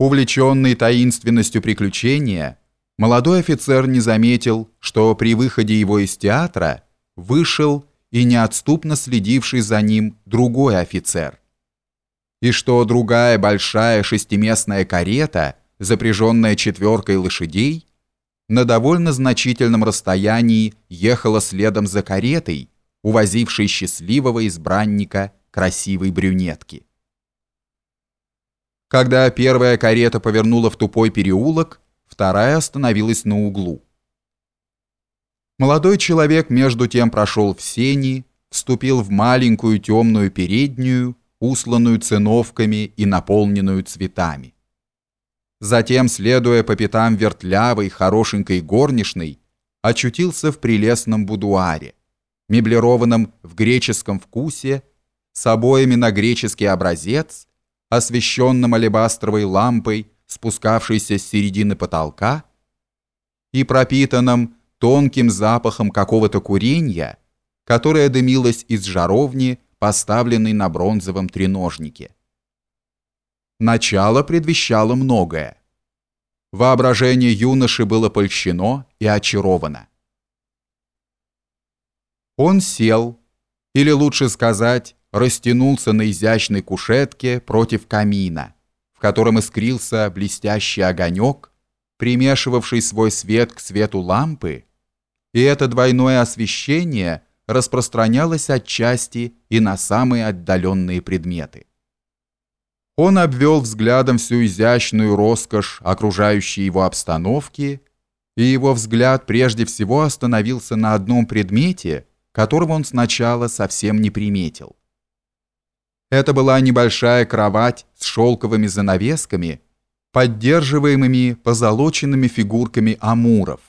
Увлеченный таинственностью приключения, молодой офицер не заметил, что при выходе его из театра вышел и неотступно следивший за ним другой офицер, и что другая большая шестиместная карета, запряженная четверкой лошадей, на довольно значительном расстоянии ехала следом за каретой, увозившей счастливого избранника красивой брюнетки. Когда первая карета повернула в тупой переулок, вторая остановилась на углу. Молодой человек между тем прошел в сени, вступил в маленькую темную переднюю, усланную циновками и наполненную цветами. Затем, следуя по пятам вертлявой, хорошенькой горничной, очутился в прелестном будуаре, меблированном в греческом вкусе, с обоями на греческий образец, освещенном алебастровой лампой, спускавшейся с середины потолка, и пропитанном тонким запахом какого-то куренья, которое дымилось из жаровни, поставленной на бронзовом треножнике. Начало предвещало многое. Воображение юноши было польщено и очаровано. Он сел, или лучше сказать, растянулся на изящной кушетке против камина, в котором искрился блестящий огонек, примешивавший свой свет к свету лампы, и это двойное освещение распространялось отчасти и на самые отдаленные предметы. Он обвел взглядом всю изящную роскошь окружающей его обстановки, и его взгляд прежде всего остановился на одном предмете, которого он сначала совсем не приметил. Это была небольшая кровать с шелковыми занавесками, поддерживаемыми позолоченными фигурками амуров.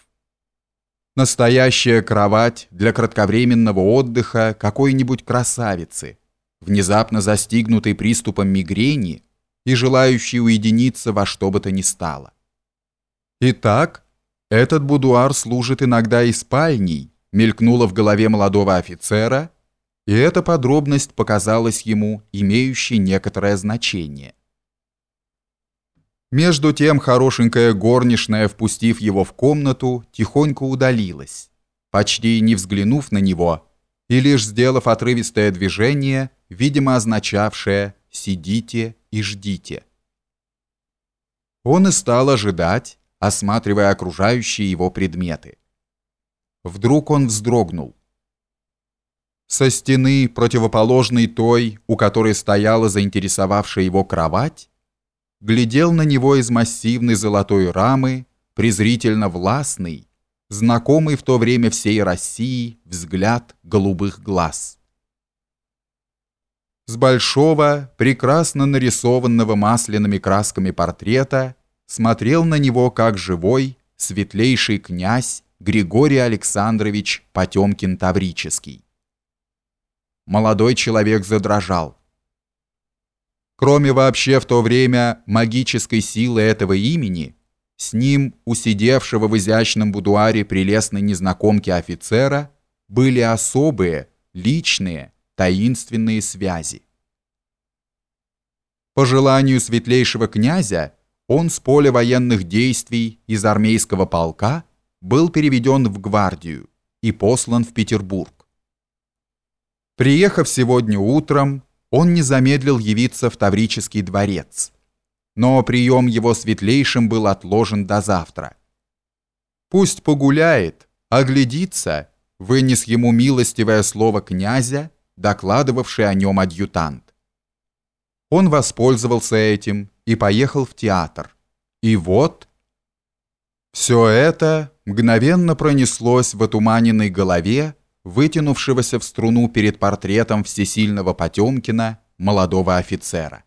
Настоящая кровать для кратковременного отдыха какой-нибудь красавицы, внезапно застигнутой приступом мигрени и желающей уединиться во что бы то ни стало. Итак, этот будуар служит иногда и спальней, мелькнуло в голове молодого офицера – и эта подробность показалась ему имеющей некоторое значение. Между тем хорошенькая горничная, впустив его в комнату, тихонько удалилась, почти не взглянув на него, и лишь сделав отрывистое движение, видимо означавшее «сидите и ждите». Он и стал ожидать, осматривая окружающие его предметы. Вдруг он вздрогнул. Со стены, противоположной той, у которой стояла заинтересовавшая его кровать, глядел на него из массивной золотой рамы, презрительно властный, знакомый в то время всей России взгляд голубых глаз. С большого, прекрасно нарисованного масляными красками портрета смотрел на него как живой, светлейший князь Григорий Александрович Потемкин-Таврический молодой человек задрожал. Кроме вообще в то время магической силы этого имени, с ним, усидевшего в изящном будуаре прелестной незнакомки офицера, были особые, личные, таинственные связи. По желанию светлейшего князя, он с поля военных действий из армейского полка был переведен в гвардию и послан в Петербург. Приехав сегодня утром, он не замедлил явиться в Таврический дворец, но прием его светлейшим был отложен до завтра. Пусть погуляет, оглядится, вынес ему милостивое слово князя, докладывавший о нем адъютант. Он воспользовался этим и поехал в театр. И вот... Все это мгновенно пронеслось в отуманенной голове, вытянувшегося в струну перед портретом всесильного Потемкина молодого офицера.